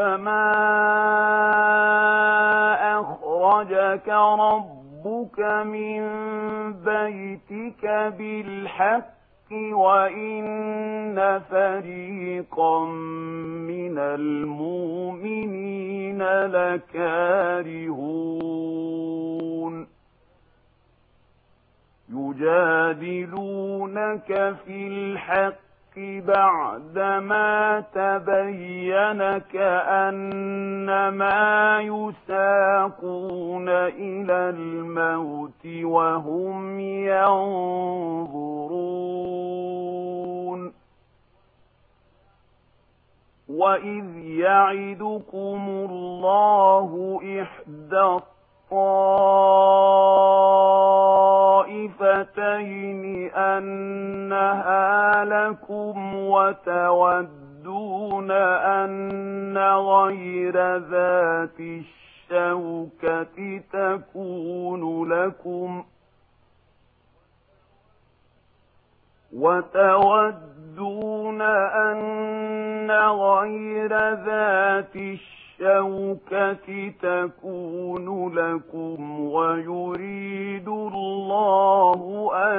كما أخرجك ربك من بيتك بالحق وإن فريقا من المؤمنين لكارهون يجادلونك في الحق الحق بعدما تبين كأنما يساقون إلى الموت وهم ينظرون وإذ يعدكم الله إحدى الطائفتين أن لكم وتودون أن غير ذات الشوكة تكون لكم وتودون أن غير ذات الشوكة تكون لكم ويريد الله أن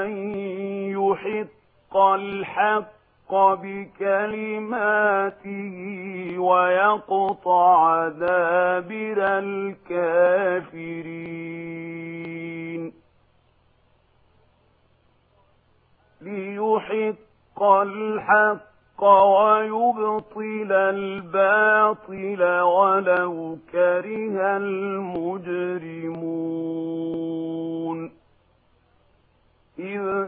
يحق الحق بكلماته ويقطع ذابر الكافرين. ليحق الحق ويبطل الباطل ولو كره المجرمون. إذ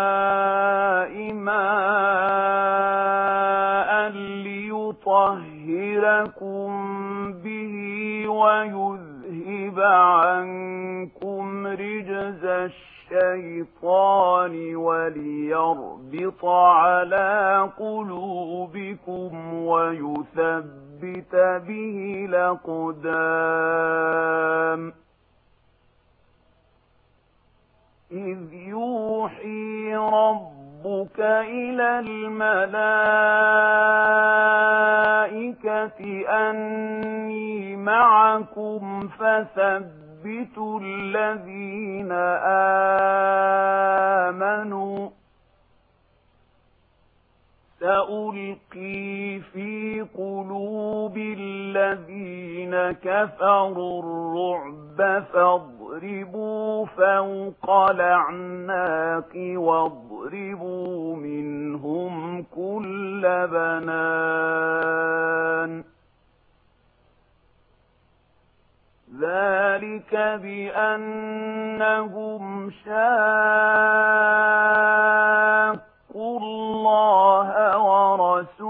السماء ماء ليطهركم به ويذهب عنكم رجز الشيطان وليربط على قلوبكم ويثبت به لقدام إذ يوحي ربك إلى الملائكة أني معكم فثبتوا الذين آمنوا سألقي في قلوب الذين كفروا الرعب فضل واضربوا فوق لعناك واضربوا منهم كل بنان. ذلك بأنهم شاقوا الله ورسوله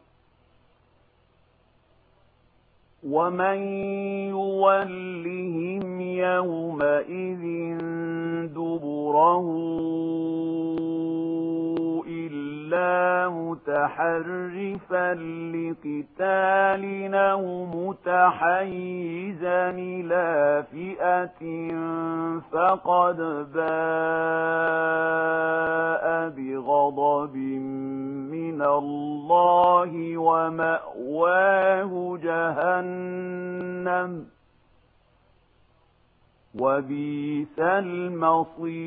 ومن يولهم يومئذ دبره إلا متحرفا لقتال أو متحيزا إلى فئة فقد باء بغضب مِنَ اللَّهِ وَمَأْوَاهُ جَهَنَّمُ وَبِئْسَ الْمَصِيرُ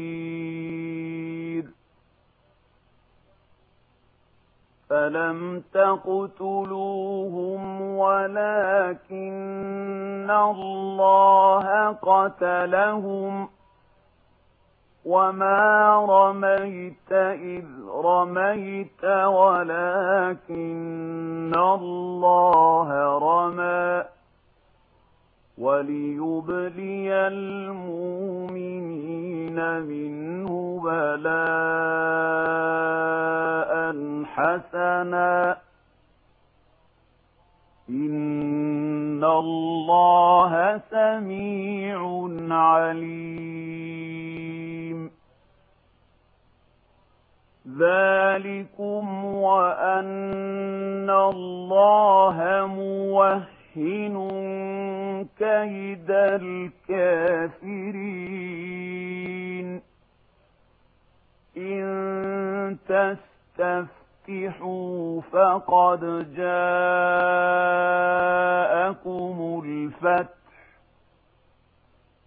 فَلَمْ تَقْتُلُوهُمْ وَلَكِنَّ اللَّهَ قَتَلَهُمْ ۗ وما رميت إذ رميت ولكن الله رمى وليبلي المؤمنين منه بلاء حسنا إن الله سميع عليم ذَلِكُمْ وَأَنَّ اللَّهَ مُوَهِّنٌ كَيْدَ الْكَافِرِينَ إِن تَسْتَفْتِحُوا فَقَدْ جَاءَكُمُ الْفَتْحُ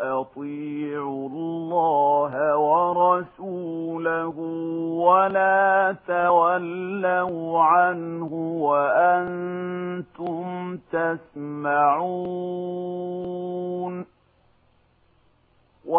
أطيعوا الله ورسوله ولا تولوا عنه وأنتم تسمعون